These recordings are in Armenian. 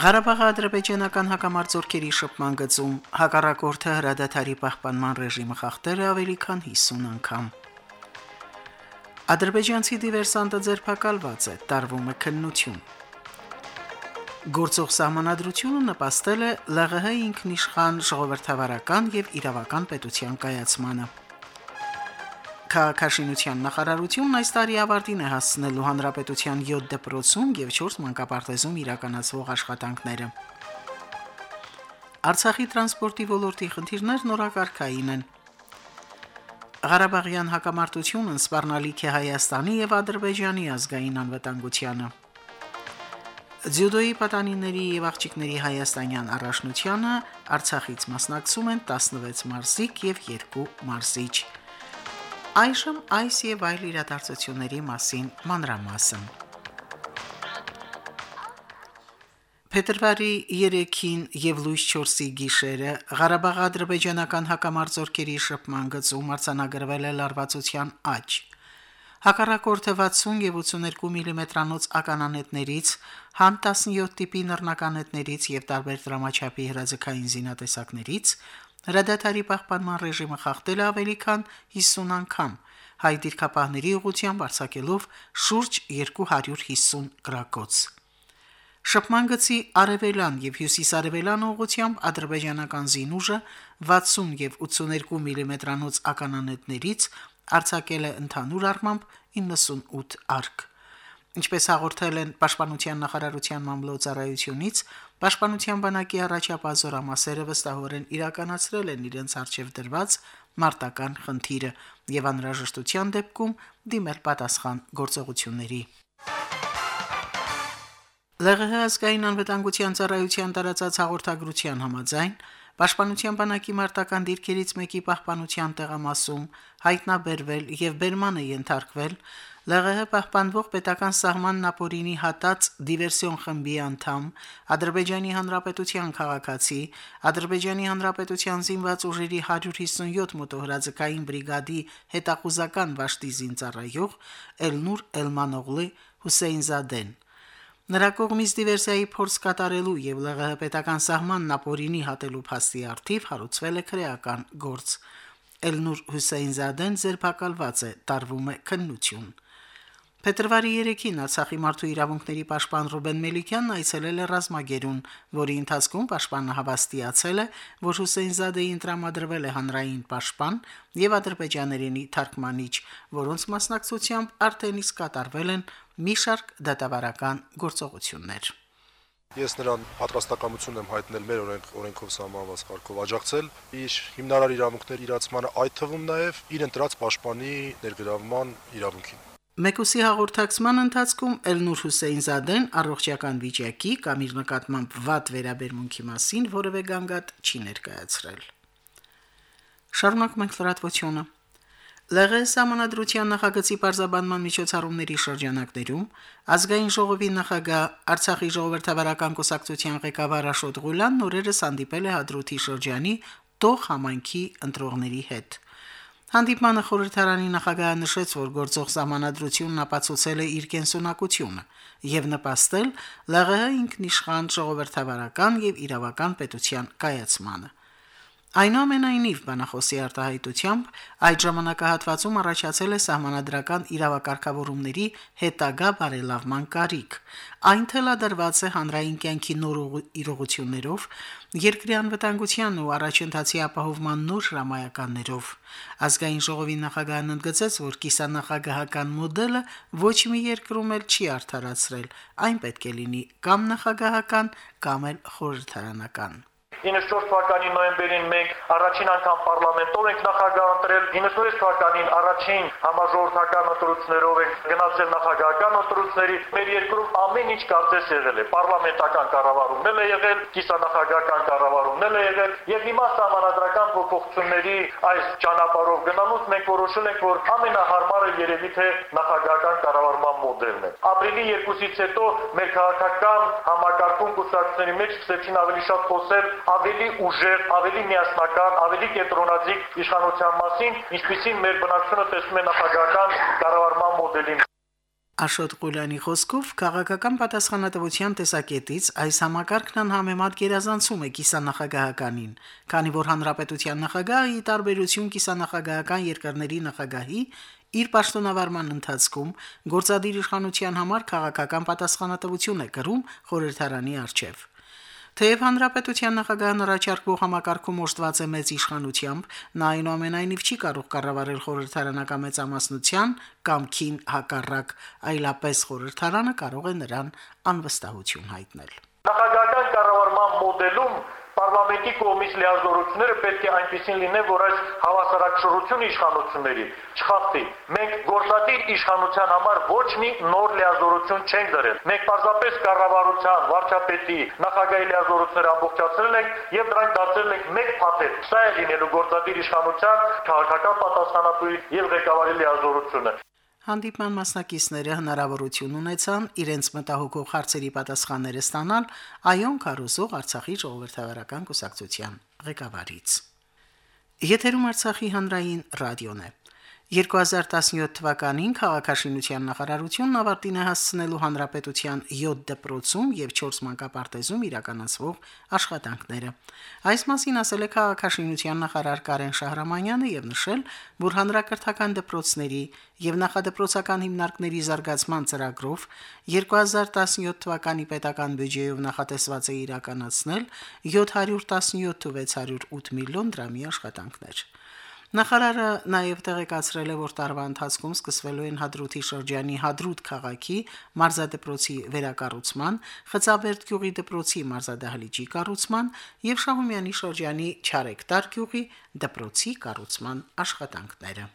Ղարաբաղի ադրբեջանական հակամարտությունների շփման գծում հակառակորդը հրադադարի պահպանման ռեժիմը խախտել է ավելի քան 50 անգամ։ Ադրբեջանցի դիվերսանտը ձերբակալված է, տարվում է քննություն։ Գործող սահմանադրությունը նպաստել է ԼՂՀ ինքնիշխան ժողովրդավարական եւ իրավական պետության կայացմանը։ Քաղաքաշինության նախարարությունն այս տարի ավարտին է հասցնելու հանրապետության 7 դպրոցում եւ 4 մանկապարտեզում իրականացվող աշխատանքները։ Արցախի տրանսպորտի ոլորտի խնդիրներն նորակարգային են։ Ղարաբաղյան հակամարտությունն սպառնալիք է Հայաստանի եւ Ադրբեջանի ազգային անվտանգությանը։ Ձյուդոյի պատանիների եւ աղջիկների հայաստանյան առաջնությանը Արցախից մասնակցում են 16 մարզիկ եւ 2 մարզիչ։ Այժմ այս եւ այլ իրադարձությունների մասին մանրամասն։ Փետրվարի 3-ին եւ լույս 4-ի գիշերը Ղարաբաղի ադրբեջանական հակամարտությունների շփման գծում արձանագրվել է լարվածության աճ։ Հակառակորդը 60 եւ 82 մմ-անոց mm ականանետներից, համ 17 տիպի նռնականետներից եւ տարբեր դրամաչափի հրաձգային զինատեսակներից հրադադարի պահպանման ռեժիմը խախտել ավելի քան 50 անգամ, հայ դիրքապահների ուղությամբ արձակելով շուրջ 250 գրակոց։ Շփման գծի արևելան եւ հյուսիսարևելան ուղությամբ ադրբեջանական զինուժը 60 եւ 82 մմ-անոց mm ականանետներից արձակել է ընդհանուր առմամբ 98 արկ։ Ինչպես հաղորդել են Պաշտպանության նախարարության մամլոյցարայությունից, Պաշտպանության բանակի առաջապահ զորամասերը վստահորեն իրականացրել են իրենց արժև դրված մարտական խնդիրը եւ անհրաժեշտության դեպքում դիմել պատասխան գործողությունների։ ԼՂՀ ազգային անվտանգության ծառայության տարածած հաղորդագրության համաձայն Պաշտպանության բանակի մարտական դիրքերից մեկի պահպանության տեղամասում հայտնաբերվել եւ բերման է ենթարկվել ԼՂՀ պահպանվող պետական սահման նապորինի հատած դիվերսիոն խմբի անդամ Ադրբեջանի Հանրապետության քաղաքացի Ադրբեջանի Հանրապետության զինված ուժերի 157 մոտոհրաձգային բրիգադի հետախուզական վաշտի զինծառայող Էլնուր Էլմանօղլի Հուսեյնզադեն Նրա կողմից դիվերսիայի փորձ կատարելու եւ ԼՂՀ պետական սահմանն ապօրինի հատելու փաստի արդիվ հարուցվել է քրեական գործ։ Էլնուր Հուսեյնզադեն ձերբակալված է, տարվում է քննություն։ Փետրվարի 3-ին Արցախի մարդու իրավունքների պաշտպան Ռուբեն Մելիքյանն այցելել է Ռազմագերուն, որի ընթացքում պաշտպանը հավաստիացել է, որ Հուսեյնզադեին տրամադրվել է հանրային պաշտպան եւ ադրբեջաներենի թարգմանիչ, որոնց մասնակցությամբ արդեն իսկ կատարվել են մի շարք դատավարական գործողություններ։ Ես նրան պատրաստակամություն եմ հայտնել մեր օրենք օրենքով սահմանված կարգով աջակցել իր հիմնարար իրավունքների իրացմանը, այդ թվում նաև իր ընտրած պաշտպանի ներգրավման իրավունքին։ Մեկուսի հաղորդակցման ընթացքում Էլնուր Հուսեյնզադեն առողջական վիճակի կամ իր նկատմամբ վատ վերաբերմունքի մասին որևէ գանգատ չի ներկայացրել։ Շարունակում ենք լրատվությունը։ ԼՂ համանadrության նախագծի պարզաբանման միջոցառումների շրջանակներում ազգային ժողովի նախագահ Արցախի ժողովրդավարական կուսակցության ղեկավար Աշոտ Ղուլյանն օրերս հանդիպել է Հադրութի շրջանի Տող համայնքի ընտրողների հետ։ Հանդիպմանը խորհրդարանի նախագահը նշեց, որ գործող համանadrությունն ապացուցել է իր կենսունակությունը եւ նպաստել ԼՂՀ ինքնիշխան ժողովրդավարական եւ իրավական պետության կայացմանը։ Այնուամենայնիվ բանախոսի արտահայտությամբ այդ ժամանակահատվածում առաջացել է սահմանադրական իրավակարգավորումների հետագա բարելավման կարիք։ Այն թելադրված է հանրային կյանքի նոր իրողություններով, երկրի անվտանգության ու առաջընթացի ապահովման նոր հրամայականներով։ Ազգային ժողովի նախագահն ընդգծեց, որ կիսանախագահական մոդելը ոչ մի երկրում էլ չի արդարացրել, այն պետք է լինի կամ նախագահական, կամ էլ խորհրդարանական։ 94 թվականի նոյեմբերին մենք առաջին անգամ պարլամենտով ենք նախագահ ընտրել, 96 թվականին առաջին համաժողովրդական ընտրություններով ենք գնացել նախագահական ընտրությունների։ Մեր երկրում ամեն ինչ կարծես եղել է։ Պարլամենտական կառավարումն էլ է եղել, կիսանախագահական կառավարումն եղել է եղել եւ հիմա համանadrական փոփոխությունների այս ճանապարհով գնալուց մենք որոշել ենք, որ ամենահարմարը երևի թե նախագահական կառավարման մոդելն է։ Ապրիլի 2-ից հետո մեր քաղաքական համակարգում կուսակցությունների մեջ սկսեցին ավելի շատ խոսել ավելի ուժեղ, ավելի միասնական, ավելի կենտրոնաձիգ իշխանության մասին, ինչպիսին մեր բնակչությունը տեսնում է նախագահական կառավարման մոդելին։ Աշոտ Ղուլյանի խոսքով քաղաքական պատասխանատվության տեսակետից այս համակարգն անհամեմատ գերազանցում է կիսանախագահականին, քանի որ հանրապետության նախագահը ի տարբերություն կիսանախագահական երկրների նախագահի իր պաշտոնավարման ընթացքում գործադիր իշխանության համար քաղաքական պատասխանատվություն է կրում խորհրդարանի արչև։ Թեև հանրապետության նախագահն առաջարկվող համակարգում օժտված է մեծ իշխանությամբ, նա այնուամենայնիվ չի կարող կառավարել խորհրդարանական մեծամասնության կամքին հակառակ, այլապես խորհրդարանը կարող է նրան անվստահություն հայտնել։ Նախագահական կառավարման մոդելում Պարլամենտի կողմից լիազորությունները պետք է այնպեսին լինեն, որ այս հավասարակշռությունը իշխանությունների չխախտի։ Մենք գործադիր իշխանության համար ոչ մի նոր լիազորություն չենք դրել։ Մենք պարզապես կառավարության, վարչապետի, նախագահի լիազորությունները ամբողջացրել ենք եւ դրանք դարձրել ենք մեկ փաթեթ։ Սա է լինելու գործադիր իշխանության քաղաքական պատասխանատուի եւ ղեկավարի լիազորությունը։ Հանդիպման մասնակիցները հնարավորություն ունեցան իրենց մտահոգող հարցերի պատասխանները ստանալ այոն կարուսող Արցախի ժողովրդավարական կուսակցության ղեկավարից։ Եթերում Արցախի հանրային ռադիոն է։ 2017 թվականին քաղաքաշինության նախարարությունն ավարտին է հասցնելու հանրապետության 7 դպրոցում եւ 4 մանկապարտեզում իրականացվող աշխատանքները։ Այս մասին ասել է քաղաքաշինության նախարար Կարեն Շահրամանյանը եւ նշել, որ հանրակրթական դպրոցների եւ նախադպրոցական հիմնարկների զարգացման ծրագրով 2017 թվականի պետական բյուջեով նախատեսված է իրականացնել 717.608 միլիոն դրամի աշխատանքներ։ Նախարարը նաև տեղեկացրել է, որ տարվա ընթացքում սկսվելու են Հադրութի շրջանի Հադրութ քաղաքի մարզադպրոցի վերակառուցման, Խծաբերդ գյուղի դպրոցի մարզադահլիճի կառուցման եւ Շահումյանի շրջանի Չարեկտար գյուղի դպրոցի կառուցման աշխատանքները։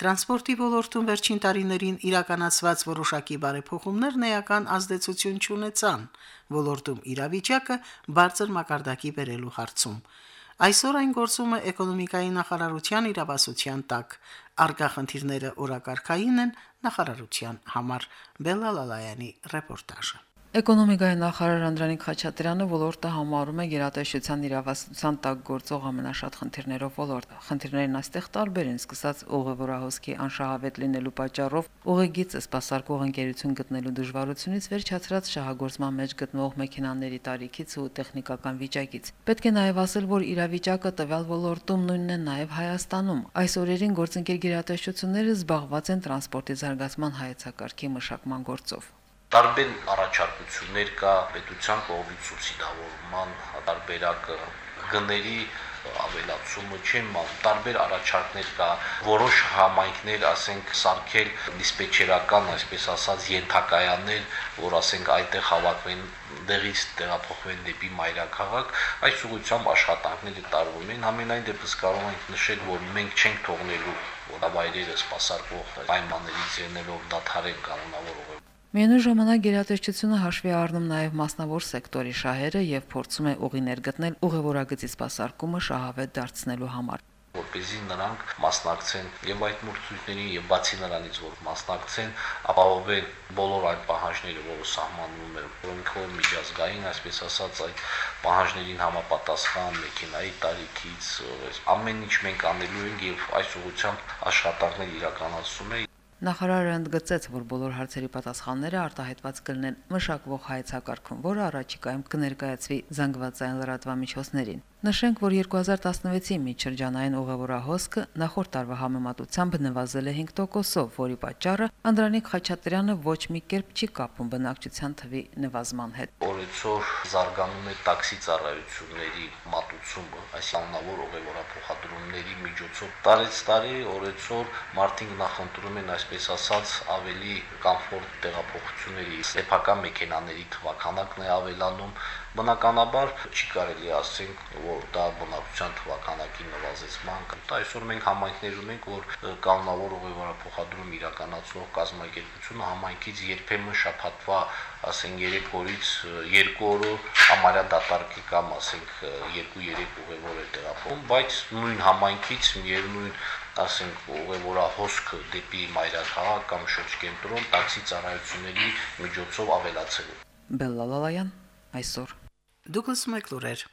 Տրանսպորտի ոլորտում վերջին տարիներին իրականացված որոշակի բարեփոխումներն էական ազդեցություն չունեցան ոլորտում իրավիճակը բարձր մակարդակի բերելու հարցում։ Այսօր այն գործում է էկոնոմիկայի նախարարության իրավասության տակ։ Արգա խնդիրները օրակարգային են նախարարության համար։ Բելալալայանի ռեպորտաժը։ Էկոնոմիկայի նախարար Անդրանիկ Խաչատրյանը ոլորտը համարում է գերատեսչության իրավասության տակ գործող ամենաշատ խնդիրներով ոլորտը։ Խնդիրներն այստեղ տարբեր են, սկսած ուղևորահոսքի անշահավետ լինելու պատճառով ուղեգիծը սպասարկող ընկերություն գտնելու դժվարությունից վերջացրած շահագործման մեջ գտնվող մեքենաների տարիքից ու տեխնիկական վիճակից։ Պետք է նաև ասել, որ իրավիճակը տվյալ ոլորտում նույնն է նաև Հայաստանում։ Այս օրերին գործընկեր գերատեսչությունները զբաղված են տրանսպորտի զարգացման հայեցակարգի մշակման գործով Տարբեր առաջարկություններ կա պետության կողմից սուբսիդավորման տարբերակը գների ավելացումը չեն մալ տարբեր առաջարկներ կա որոշ համայնքներ ասենք սարքել դիսպետչերական այսպես ասած ենթակայաններ որ ասենք այդտեղ հավաքվեն դեղից տեղափոխվեն դեպի մայրաքաղաք այս ուղղությամբ աշխատանքները տարվում են ամենայն դեպս կարող ենք նշել որ մենք չենք թողնելու որավայրերը սпасարկող պայմաններից ելնելով դադարեն կանոնավոր Միևնույն ժամանակ գերատեսչությունը հաշվի առնում նաև մասնավոր սեկտորի շահերը եւ փորձում է ուղիներ գտնել ուղևորագծի սպասարկումը շահավետ դարձնելու համար որպեսզի նրանք մասնակցեն եւ այդ մրցույթներին եւ բացի նրանից որ մասնակցեն ապահովեն բոլոր այդ պահանջները, որը սահմանում է որոնքով միջազգային, այսպես ասած, այդ պահանջներին համապատասխան մեքենայի տարիքից ամեն ինչ մենք անելու ենք եւ այս ուղղությամբ աշխատանքներ իրականացում ենք Նախարարը ընդգծեց, որ բոլոր հարցերի պատասխանները արտահայտված կլինեն մշակվող հայեցակարգում, որը առաջիկայում կներկայացվի զանգվածային լրատվամիջոցներին։ Նշենք, որ 2016-ի միջշրջանային ուղևորահոսքը նախորդ տարվա համեմատությամբ նվազել է 5%-ով, որի պատճառը Անդրանիկ Խաչատրյանը ոչ մի կերպ չի կապում բնակչության թվի նվազման հետ։ Օրեցօր զարգանում է տաքսի ծառայությունների մատուցումը, այս աննավոր ուղևորափոխադրումների միջոցով։ Տարեց տարի օրեցօր մարդիկ նախընտրում են այսպես ասած ավելի կոմֆորտ տեղափոխությունների, սեփական մեքենաների թվականակն է ավելանում, Բնականաբար չի կարելի ասենք, որ դա բնակության թվականակի նվազեցման դա այսօր մենք համայնքներ ունենք, որ կանոնավոր ուղևորափոխադրում իրականացնող կազմակերպությունը համայնքից երբեմն շփատվա ասենք 3 օրից 2 օրը համարյա դատարկ կամ ասենք 2-3 ուղևոր է տեղափոխում, բայց նույն համայնքից միևնույն ասենք ուղևորահոսքը դեպի մայրաքաղաք կամ շրջկենտրոն տաքսի ծառայությունների միջոցով ավելացել։ Բելլալալայան այսօր Դուգլաս Մակլուրեր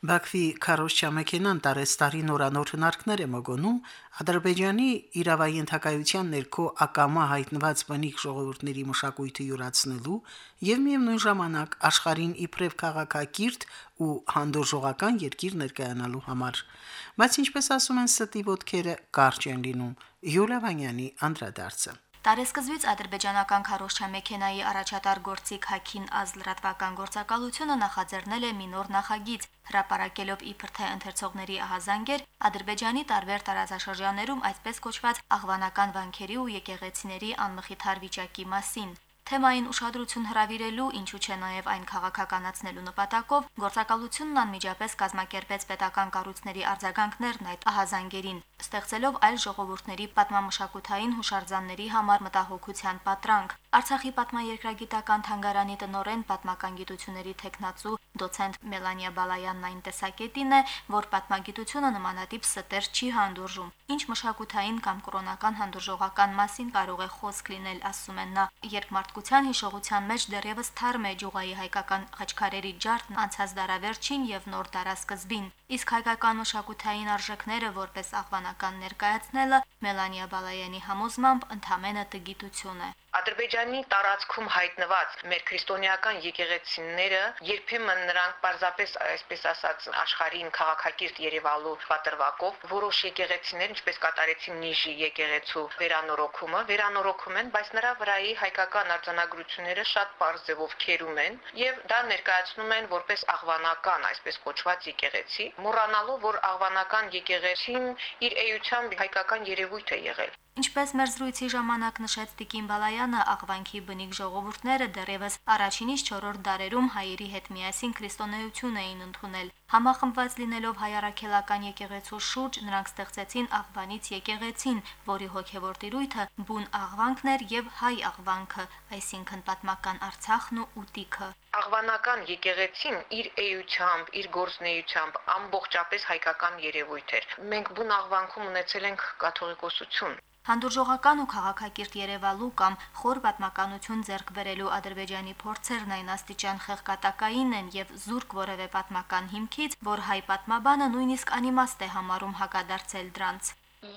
Բաքվի քարոշչա մեքենան տարեստարի նորանոր հնարքներ է մոգոնում Ադրբեջանի իրավային թակայության ներքո ակամա հայտնված բնիկ ժողովուրդների մշակույթը յուրացնելու եւ միևնույն ժամանակ աշխարհին իբրև քաղաքակիրթ ու հանդուրժողական երկիր ներկայանալու համար բայց ինչպես ասում են ստի ոդքերը կարճ են լինում Յուլիա Վանյանի անդրադարձը Տարեսկզբից ադրբեջանական քարոշչա մեքենայի առաջատար գործիք Հաքին Ազլրատվական գործակալությունը նախաձեռնել է մի նոր նախագիծ, հրապարակելով իբր թե ընթերցողների ահազանգեր Ադրբեջանի տարբեր տարածաշրջաններում այսպես կոչված աղվանական վանքերի ու եկեղեցիների անմխիթար վիճակի մասին։ Թեմային ուշադրություն հրավիրելու, ինչու չէ նաև այն քաղաքականացնելու նպատակով գործակալությունն անմիջապես կազմակերպեց պետական կառույցների արձագանքներն այդ ահազանգերին, ստեղծելով այլ ժողովուրդների պատմամշակութային հուշարձանների համար մտահոգության պատրանք։ Արցախի պատմաերկրագիտական թանգարանի տնորեն պատմական գիտությունների տեխնացու դոցենտ Մելանիա Բալայանն այն տեսակետին է, որ պատմագիտությունը նմանատիպ ստեր չի հանդուրժում։ Ինչ մշակութային կամ կրոնական հանդուրժողական մասին կարող է խոսք լինել, ասում են նա, երբ մարդկության հիշողության մեջ դեռևս թարմ է ջուղայի հայկական խաչքարերի ջարդն անցած դարավերջին եւ նոր դարասկզբին։ Իսկ հայկական մշակութային արժեքները որպես աղվանական ներկայացնելը Մելանիա Բալայանի համոզմամբ ընդհանրապես տգիտություն է։ Ադրբեջանի տարածքում հայտնված մեր քրիստոնեական եկեղեցիները երբեմն նրանք պարզապես այսպես ասած աշխարհին քաղաքակիրթ Երևալու պատրվակով որոշ եկեղեցիներ ինչպես կատարեցին Նիժի եկեղեցու վերանորոգումը վերանորոգում են, բայց նրա վրայի հայկական արձանագրությունները շատ པարզ ձևով քերում են եւ դա ներկայացնում են որպես աղվանական այսպես կոչված եկեղեցի, մոռանալով որ աղվանական եկեղեցին իր էությամբ հայկական երևույթ է եղել։ Ինչպես մեր զրույցի ժամանակ նշեց Տիկին Բալայանը, աղվանքի բնիկ ժողովուրդները դեռևս առաջինից 4-րդ դարերում հայերի հետ միասին քրիստոնեություն էին ընդունել։ Համախմբված լինելով հայարակելական եկեղեցու շուրջ, նրանք ստեղծեցին աղվանից եկեղեցին, որի հոգևոր տիրույթը բուն աղվանքն էր եւ հայ աղվանքը, այսինքն պատմական Արցախն ու Ուտիքը։ Աղվանական եկեղեցին իր էությամբ, իր գործնեությամբ ամբողջապես հայկական երևույթ էր։ Մենք բուն աղվանքում ունեցել ենք կաթողիկոսություն, Հանդուրժողական ու քաղաքակիրթ Երևալու կամ խոր պատմականություն ձեռք բերելու Ադրբեջանի փորձերն այն աստիճան խեղկատակային են եւ զուրկ որևէ պատմական հիմքից, որ հայ պատմաբանը նույնիսկ անիմաստ է համարում հակադարձել դրանց։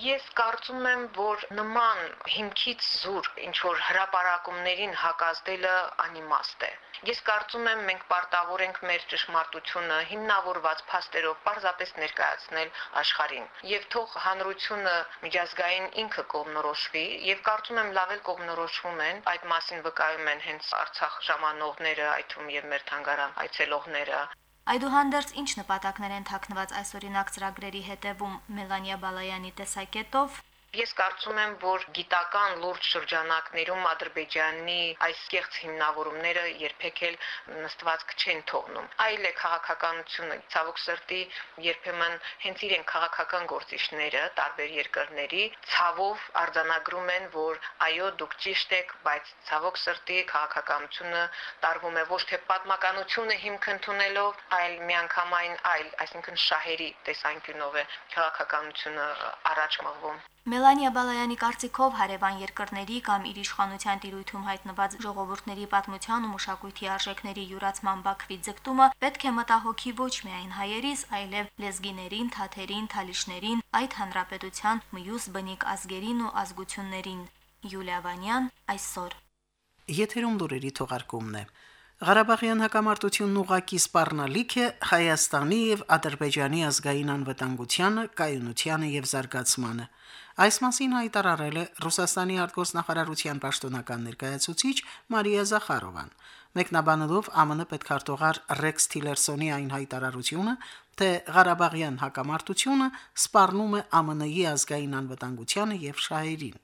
Ես կարծում եմ, որ նման հիմքից զուր ինչ որ հրաապարակումներին հակազդելը անիմաստ է։ Ես կարծում եմ մենք պարտավոր ենք մեր ճշմարտությունը հիմնավորված փաստերով պարզապես ներկայացնել աշխարհին։ Եվ թող հանրությունը միջազգային ինքը կողմնորոշվի եւ կարծում եմ լավ էլ կողմնորոշվում են, այդ մասին վկայում են հենց Արցախ ժամանողները, այդ թվում եւ մեր թանգարան այցելողները, Այդուհանդերձ ինչ նպատակներ են թաքնված այսօրինակ ծրագրերի հետևում Մելանիա Բալայանի տեսակետով Ես կարծում եմ, որ գիտական լուրջ շրջանակներում Ադրբեջանի այս կեղծ հիմնավորումները երբեք էլ նստվածք չեն թողնում։ Այլ է քաղաքականությունը, ցավոք սրտի, երբեմն հենց իրեն քաղաքական գործիչները տարբեր երկրների ցավով արձանագրում են, որ այո, դուք ճիշտ եք, բայց ցավոք սրտի քաղաքականությունը տարվում է ոչ թե պատմականությունը հիմք ընդունելով, այլ միանգամայն այլ, այսինքն շահերի տեսանկյունով է քաղաքականությունը առաջ մղվում։ Մելանիա Բալայանի կարծիքով հարևան երկրների կամ իր իշխանության տիրույթում հայտնված ժողովուրդների պատմության ու մշակույթի արժեքների յուրացման Բաքվի ձգտումը պետք է մտահոգի ոչ միայն հայերիս, այլև լեզգիներին, թաթերին, թալիշներին, այդ հանրապետության մյուս բնիկ ազգերին ու ազգություններին։ Յուլիա Վանյան այսօր Եթերում լուրերի թողարկումն է։ Ղարաբաղյան հակամարտությունն ուղակի սպառնալիք է Հայաստանի եւ Ադրբեջանի ազգային անվտանգությանը, կայունությանը եւ զարգացմանը։ Այս մասին հայտարարել է Ռուսաստանի արտգործնախարարության պաշտոնական ներկայացուցիչ Մարիա Զախարովան։ Մեկնաբանելով ԱՄՆ պետքարտուղար Ռեքս Թիլերսոնի այն հայտարարությունը, թե Ղարաբաղյան հակամարտությունը սպառնում է ԱՄՆ-ի ազգային անվտանգությանը եւ շահերին։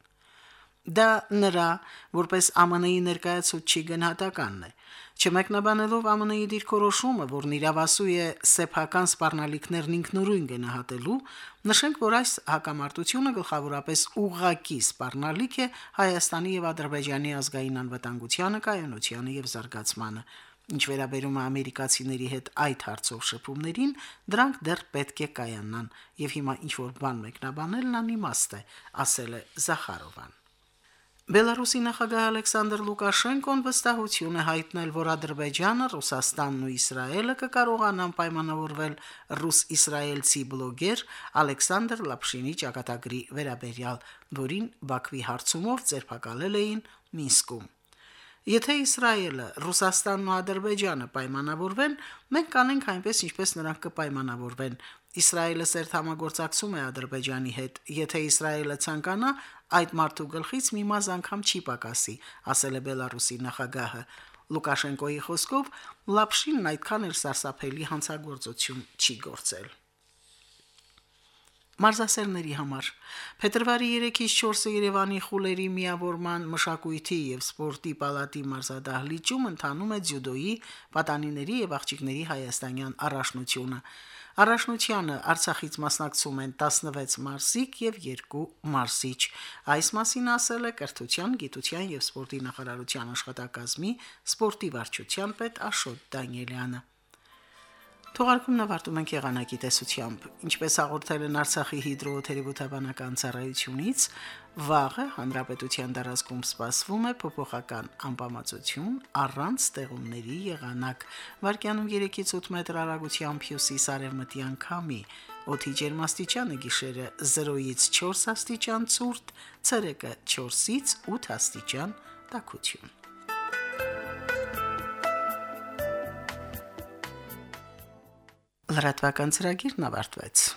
Դա նրա որպես ԱՄՆ-ի ներկայացուցիչ գնահատականն է։ Չմեկնաբանելով ԱՄՆ-ի դիրքորոշումը, որն իրավասու է սեփական սպառնալիքներն ինքնուրույն գնահատելու, նշենք, որ այս հակամարտությունը գլխավորապես ուղղակի սպառնալիք է Հայաստանի եւ Ադրբեջանի ազգային անվտանգությանը, կայունությանը եւ զարգացմանը։ Ինչ վերաբերում է ամերիկացիների հետ այդ հարցով շփումներին, դրանք դեռ պետք է կայանան, եւ հիմա ինչ որ բան մեկնաբանելն անիմաստ է, ասել է Զախարովան։ Բելարուսի նախագահ Ալեքսանդր Լուկաշենկոն վստահություն է հայտնել, որ Ադրբեջանը, Ռուսաստանն ու Իսրայելը կկարողանան պայմանավորվել ռուս-իսրայելցի բլոգեր Ալեքսանդր Լապշինի ճակատագրի վերաբերյալ, որին Բաքվի հարցումով ձերբակալել էին Մինսկում։ Եթե Իսրայելը, Ռուսաստանն ու Ադրբեջանը պայմանավորվեն, մենք կանենք այնպես, ինչպես նրանք կպայմանավորվեն։ Իսրայելը սերտ համագործակցում է Ադրբեջանի հետ։ Եթե Իսրայելը ցանկանա, այդ մարդու գլխից մի մազ անգամ չի պակասի, ասել է Բելարուսի նախագահը։ Լուկաշենկոյի խոսքով Լապշինն այդքան էլ սարսափելի հանցագործություն չի գործել մարզասերների համար։ Փետրվարի 3-ից 4-ը Երևանի խուլերի միավորման մշակույթի եւ սպորտի պալատի մարզադահլիճում ընթանում է ձյուդոյի, պատանիների եւ աղջիկների հայաստանյան առաջնությունը։ Առաջնությանը Արցախից մասնակցում են 16 մարզիկ եւ 2 մարզիչ։ Այս մասին ասել է Կրթության, Գիտության եւ Սպորտի նախարարության աշխատակազմի սպորտի վարչության պետ Աշոտ Դանիելյանը։ Թողարկումն ավարտում ենք եղանակի տեսությամբ։ Ինչպես հաղորդել են Արցախի հիդրոթերապևտաբանական ծառայությունից, վաղը հանրապետության դարածքում սպասվում է փոփոխական անբավարարություն առանց ստեղումների եղանակ։ Վարկյանում 3-ից 8 մետր հեռագությամբ հյուսիս-արևմտյան քամի։ Օդի ջերմաստիճանը գիշերը 0-ից 4 աստիճան ցուրտ, ցերեկը 4-ից 8 աստիճան տաքություն։ Լրատվական ծրագիրն ավարտվեց։